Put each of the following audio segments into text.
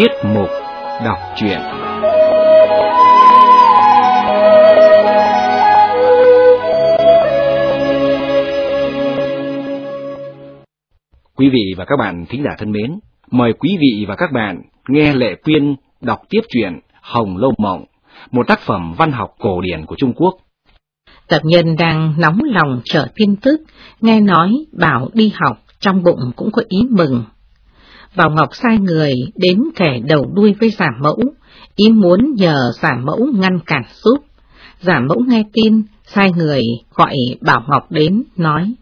Tiết mục đọc truyện Quý vị và các bạn thính giả thân mến, mời quý vị và các bạn nghe Lệ Quyên đọc tiếp truyện Hồng Lâu Mộng, một tác phẩm văn học cổ điển của Trung Quốc. Tập nhân đang nóng lòng chờ tin tức, nghe nói bảo đi học, trong bụng cũng có ý mừng. Bảo Ngọc sai người đến kẻ đầu đuôi với giả mẫu, ý muốn nhờ giả mẫu ngăn cản giúp. Giả mẫu nghe tin, sai người gọi Bảo Ngọc đến, nói,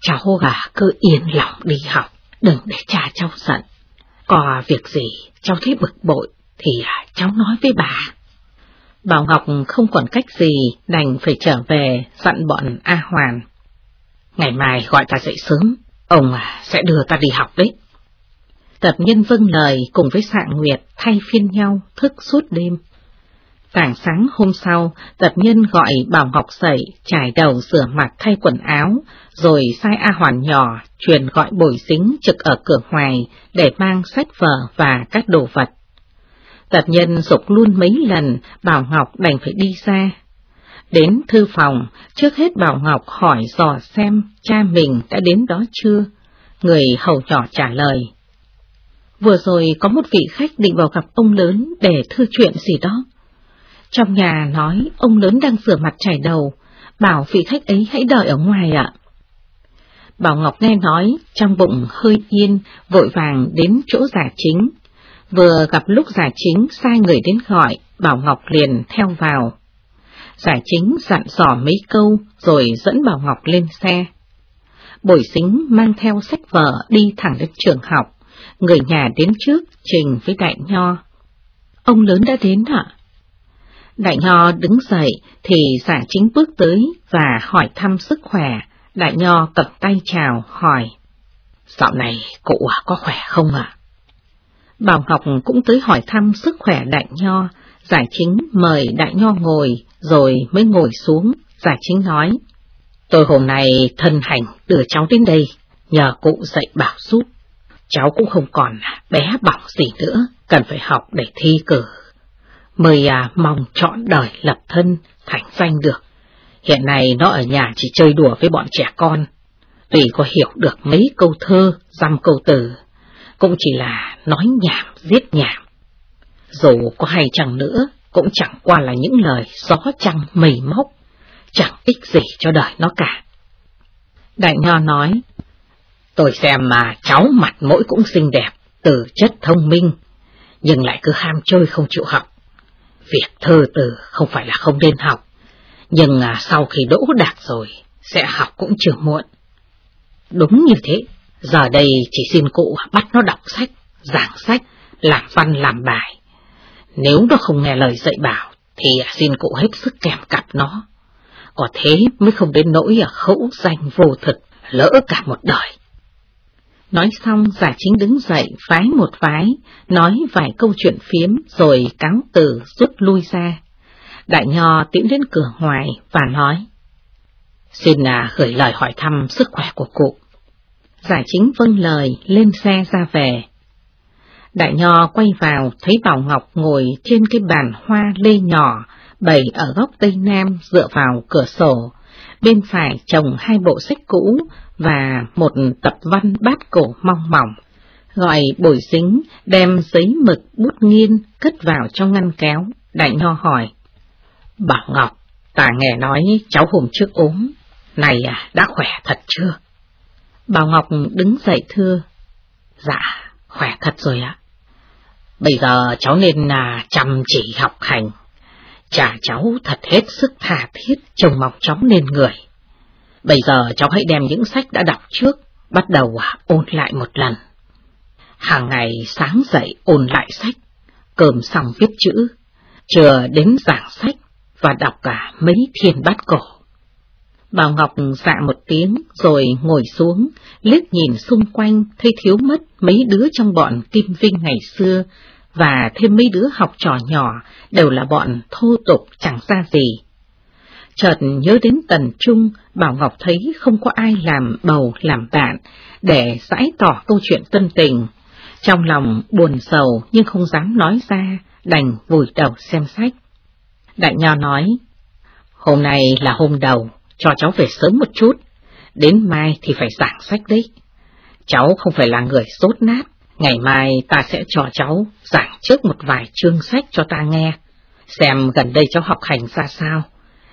Cháu gà cứ yên lòng đi học, đừng để cha cháu giận. Có việc gì cháu thấy bực bội thì à, cháu nói với bà. Bảo Ngọc không còn cách gì đành phải trở về dặn bọn A Hoàn. Ngày mai gọi ta dậy sớm, ông à sẽ đưa ta đi học đấy. Tập nhân vâng lời cùng với Sạng Nguyệt thay phiên nhau thức suốt đêm. Tảng sáng hôm sau, tập nhân gọi Bảo Ngọc dậy, trải đầu rửa mặt thay quần áo, rồi sai A Hoàn nhỏ truyền gọi bồi dính trực ở cửa ngoài để mang sách vở và các đồ vật. Tập nhân dục luôn mấy lần, Bảo Ngọc đành phải đi ra. Đến thư phòng, trước hết Bảo Ngọc hỏi dò xem cha mình đã đến đó chưa. Người hầu nhỏ trả lời. Vừa rồi có một vị khách định vào gặp ông lớn để thư chuyện gì đó. Trong nhà nói ông lớn đang rửa mặt chảy đầu, bảo vị khách ấy hãy đợi ở ngoài ạ. Bảo Ngọc nghe nói, trong bụng hơi yên, vội vàng đến chỗ giả chính. Vừa gặp lúc giả chính sai người đến gọi, Bảo Ngọc liền theo vào. Giả chính dặn dò mấy câu rồi dẫn Bảo Ngọc lên xe. Bồi xính mang theo sách vở đi thẳng đến trường học, người nhà đến trước trình với đại nho. Ông lớn đã đến hả? Đại nho đứng dậy thì giả chính bước tới và hỏi thăm sức khỏe, đại nho tập tay chào hỏi. Dạo này cụ có khỏe không ạ? Bảo Ngọc cũng tới hỏi thăm sức khỏe đại nho, giải chính mời đại nho ngồi rồi mới ngồi xuống, giải chính nói. Tôi hôm nay thân hành đưa cháu đến đây, nhờ cụ dạy bảo giúp. Cháu cũng không còn bé bỏng gì nữa, cần phải học để thi cử. Mời à mong chọn đời lập thân, thành danh được. Hiện nay nó ở nhà chỉ chơi đùa với bọn trẻ con. Tuy có hiểu được mấy câu thơ, dăm câu từ, cũng chỉ là nói nhảm, giết nhảm. Dù có hay chẳng nữa, cũng chẳng qua là những lời gió trăng mây móc, chẳng ích gì cho đời nó cả. Đại Nho nói, tôi xem mà cháu mặt mỗi cũng xinh đẹp, từ chất thông minh, nhưng lại cứ ham chơi không chịu học. Việc thơ từ không phải là không nên học, nhưng à, sau khi đỗ đạt rồi, sẽ học cũng chưa muộn. Đúng như thế, giờ đây chỉ xin cụ bắt nó đọc sách, giảng sách, làm văn làm bài. Nếu nó không nghe lời dạy bảo, thì xin cụ hết sức kèm cặp nó. Có thế mới không đến nỗi khẩu danh vô thực, lỡ cả một đời. Nói xong giả chính đứng dậy phái một phái, nói vài câu chuyện phiếm rồi cáo từ rút lui ra. Đại Nho tiến đến cửa ngoài và nói, Xin à, gửi lời hỏi thăm sức khỏe của cụ. Giải chính vâng lời, lên xe ra về. Đại Nho quay vào, thấy Bảo Ngọc ngồi trên cái bàn hoa lê nhỏ, bày ở góc Tây Nam dựa vào cửa sổ. Bên phải trồng hai bộ sách cũ và một tập văn bát cổ mong mỏng. Gọi bồi dính, đem giấy mực bút nghiên cất vào trong ngăn kéo. Đại Nho hỏi. Bảo Ngọc, ta nghe nói cháu hôm trước ốm, này à, đã khỏe thật chưa? Bảo Ngọc đứng dậy thưa. Dạ, khỏe thật rồi ạ. Bây giờ cháu nên là chăm chỉ học hành. Cha cháu thật hết sức tha thiết trông mong cháu nên người. Bây giờ cháu hãy đem những sách đã đọc trước, bắt đầu à, ôn lại một lần. Hàng ngày sáng dậy ôn lại sách, cơm xong viết chữ, chờ đến giảng sách và đọc cả mấy thiên bát cổ. Bảo Ngọc dạ một tiếng rồi ngồi xuống, liếc nhìn xung quanh thấy thiếu mất mấy đứa trong bọn Kim Vinh ngày xưa, và thêm mấy đứa học trò nhỏ đều là bọn thô tục chẳng ra gì. Chợt nhớ đến Tần Trung, Bảo Ngọc thấy không có ai làm bầu làm bạn để giải tỏ câu chuyện tân tình, Trong lòng buồn sầu nhưng không dám nói ra, đành vùi đầu xem sách. Đại Nho nói, hôm nay là hôm đầu, cho cháu về sớm một chút, đến mai thì phải giảng sách đấy. Cháu không phải là người sốt nát, ngày mai ta sẽ cho cháu giảng trước một vài chương sách cho ta nghe, xem gần đây cháu học hành ra sao,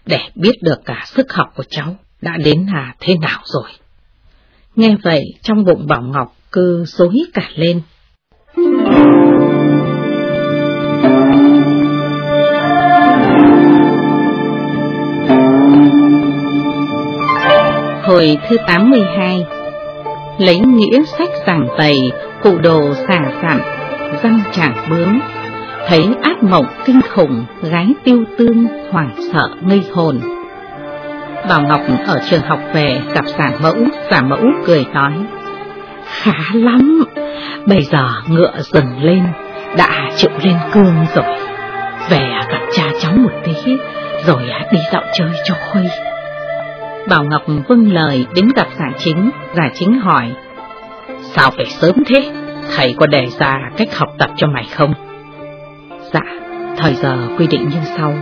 để biết được cả sức học của cháu đã đến là thế nào rồi. Nghe vậy, trong bụng Bảo Ngọc cứ dối cả lên. Hồi thứ 82 Lấy nghĩa sách giảng tầy, cụ đồ xả sẵn, răng chẳng bướm, thấy ác mộng kinh khủng, gái tiêu tương, hoảng sợ ngây hồn. Bảo Ngọc ở trường học về gặp giả mẫu, giả mẫu cười nói, Khá lắm, bây giờ ngựa dừng lên, đã chịu lên cương rồi. Về gặp cha cháu một tí, rồi đi dạo chơi cho khuây. Bảo Ngọc vâng lời đến gặp giả chính, giả chính hỏi, Sao phải sớm thế? Thầy có đề ra cách học tập cho mày không? Dạ, thời giờ quy định như sau,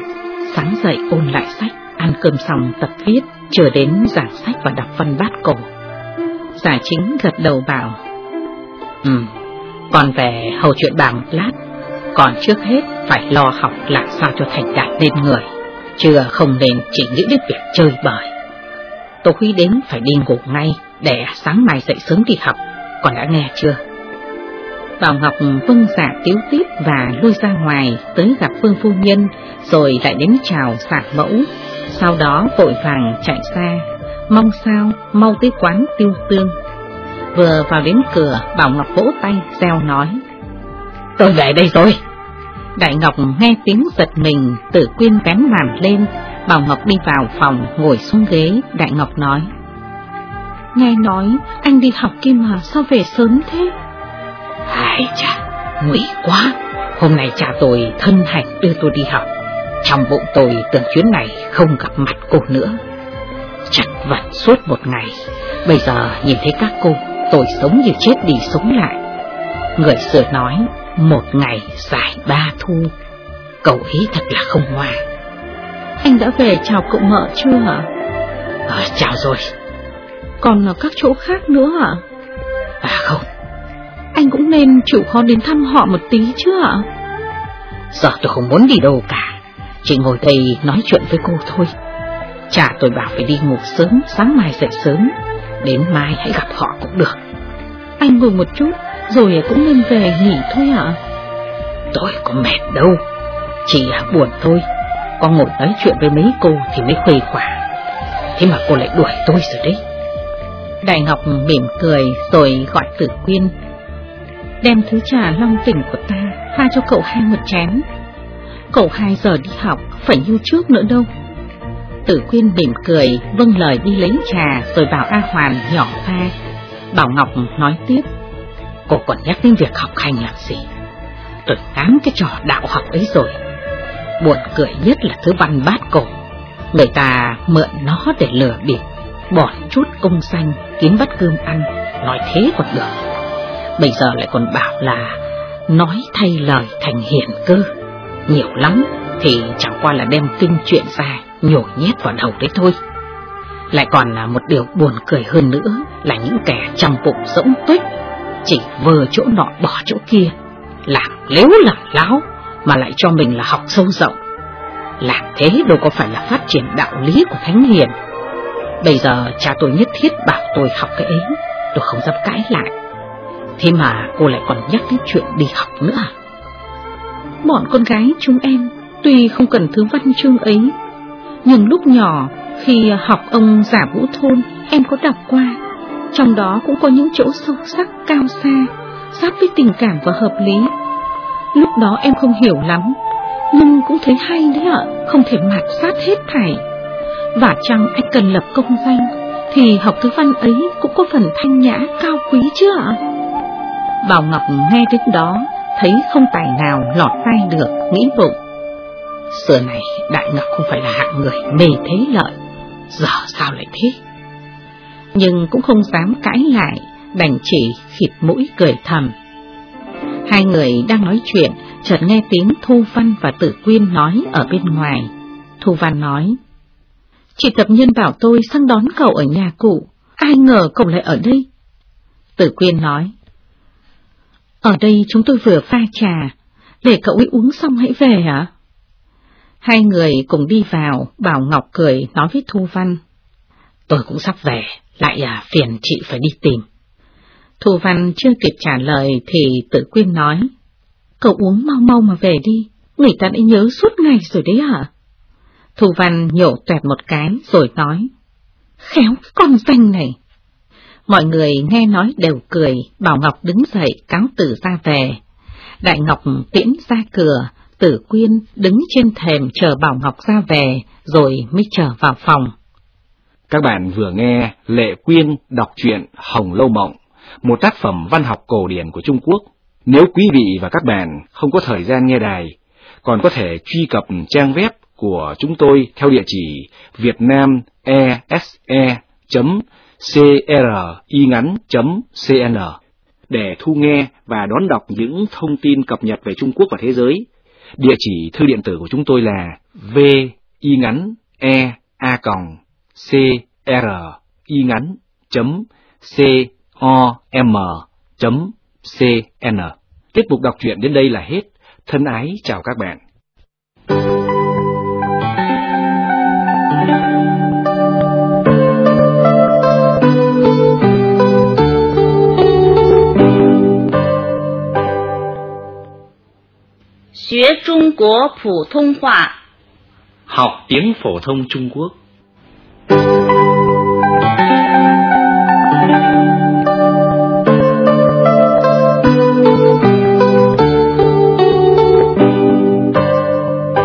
sáng dậy ôn lại sách, ăn cơm xong tập viết, chờ đến giảng sách và đọc văn bát cổ. Giả chính gật đầu bảo, Ừ, còn về hầu chuyện bà một lát, còn trước hết phải lo học làm sao cho thành đạt nên người, chưa không nên chỉ nghĩ đến việc chơi bời. Tô Huy đến phải đi ngủ ngay để sáng mai dậy sớm đi học, còn đã nghe chưa? Bảo Ngọc vâng giả cứu tiếu tiếp và lui ra ngoài tới gặp Phương Phu Nhân rồi lại đến chào sạc mẫu, sau đó vội vàng chạy xa, mong sao mau tới quán tiêu tương. Vừa vào đến cửa, Bảo Ngọc vỗ tay, reo nói. Tôi về đây rồi. Đại Ngọc nghe tiếng giật mình, tự quyên vén màn lên, Bảo Ngọc đi vào phòng, ngồi xuống ghế, Đại Ngọc nói. Nghe nói, anh đi học kim mà sao về sớm thế? Ai chà, nguy quá, hôm nay cha tôi thân hành đưa tôi đi học. Trong bụng tôi tưởng chuyến này không gặp mặt cô nữa. Chặt vật suốt một ngày, bây giờ nhìn thấy các cô, tôi sống như chết đi sống lại. Người xưa nói, một ngày dài ba thu, cậu ý thật là không ngoan. Anh đã về chào cậu mợ chưa hả? À, chào rồi. Còn ở các chỗ khác nữa hả? À không. Anh cũng nên chịu khó đến thăm họ một tí chứ hả? Giờ tôi không muốn đi đâu cả. Chỉ ngồi đây nói chuyện với cô thôi. Cha tôi bảo phải đi ngủ sớm, sáng mai dậy sớm. Đến mai hãy gặp họ cũng được. Anh ngồi một chút, rồi cũng nên về nghỉ thôi hả? Tôi có mệt đâu, chỉ buồn thôi. Có ngồi nói chuyện với mấy cô thì mới khuây khỏa. Thế mà cô lại đuổi tôi rồi đấy. Đại Ngọc mỉm cười rồi gọi Tử Quyên. Đem thứ trà long tỉnh của ta pha cho cậu hai một chén. Cậu hai giờ đi học, phải như trước nữa đâu. Tử Quyên mỉm cười, vâng lời đi lấy trà rồi bảo A Hoàn nhỏ pha. Bảo Ngọc nói tiếp. Cô còn nhắc đến việc học hành làm gì? Tôi ngán cái trò đạo học ấy rồi. Buồn cười nhất là thứ văn bát cổ. Người ta mượn nó để lừa bịp, bỏ chút công xanh, kiếm bắt cơm ăn, nói thế còn được. Bây giờ lại còn bảo là nói thay lời thành hiện cơ. Nhiều lắm thì chẳng qua là đem kinh chuyện ra, nhổ nhét vào đầu đấy thôi. Lại còn là một điều buồn cười hơn nữa là những kẻ trong bụng rỗng tuếch, chỉ vờ chỗ nọ bỏ chỗ kia, làm lếu làm láo mà lại cho mình là học sâu rộng. Làm thế đâu có phải là phát triển đạo lý của Thánh Hiền. Bây giờ cha tôi nhất thiết bảo tôi học cái ấy, tôi không dám cãi lại. Thế mà cô lại còn nhắc đến chuyện đi học nữa à? Bọn con gái chúng em tuy không cần thứ văn chương ấy, nhưng lúc nhỏ khi học ông giả vũ thôn em có đọc qua, trong đó cũng có những chỗ sâu sắc cao xa, sát với tình cảm và hợp lý. Lúc đó em không hiểu lắm, nhưng cũng thấy hay đấy ạ, không thể mạt sát hết thảy. Và chăng anh cần lập công danh, thì học thứ văn ấy cũng có phần thanh nhã cao quý chứ ạ? Bảo Ngọc nghe đến đó, thấy không tài nào lọt tay được, nghĩ bụng. Xưa này Đại Ngọc không phải là hạng người mê thế lợi, giờ sao lại thế? Nhưng cũng không dám cãi lại, đành chỉ khịt mũi cười thầm. Hai người đang nói chuyện, chợt nghe tiếng Thu Văn và Tử Quyên nói ở bên ngoài. Thu Văn nói, Chị tập nhân bảo tôi sang đón cậu ở nhà cụ, ai ngờ cậu lại ở đây. Tử Quyên nói, ở đây chúng tôi vừa pha trà, để cậu ấy uống xong hãy về hả? Hai người cùng đi vào, Bảo Ngọc cười nói với Thu Văn. Tôi cũng sắp về, lại à, phiền chị phải đi tìm. Thu Văn chưa kịp trả lời thì tự quyên nói. Cậu uống mau mau mà về đi, người ta đã nhớ suốt ngày rồi đấy hả? Thu Văn nhổ tuẹt một cái rồi nói. Khéo con danh này. Mọi người nghe nói đều cười, Bảo Ngọc đứng dậy cáo tử ra về. Đại Ngọc tiễn ra cửa, Tử Quyên đứng trên thềm chờ Bảo Ngọc ra về, rồi mới trở vào phòng. Các bạn vừa nghe Lệ Quyên đọc truyện Hồng Lâu Mộng, một tác phẩm văn học cổ điển của Trung Quốc. Nếu quý vị và các bạn không có thời gian nghe đài, còn có thể truy cập trang web của chúng tôi theo địa chỉ vietnamese.com vietnamese.cringắn.cn để thu nghe và đón đọc những thông tin cập nhật về Trung Quốc và thế giới. Địa chỉ thư điện tử của chúng tôi là v y ngắn e a còng c r y ngắn c o m c n. Tiết mục đọc truyện đến đây là hết. Thân ái chào các bạn. 学中国普通话。好普通中国。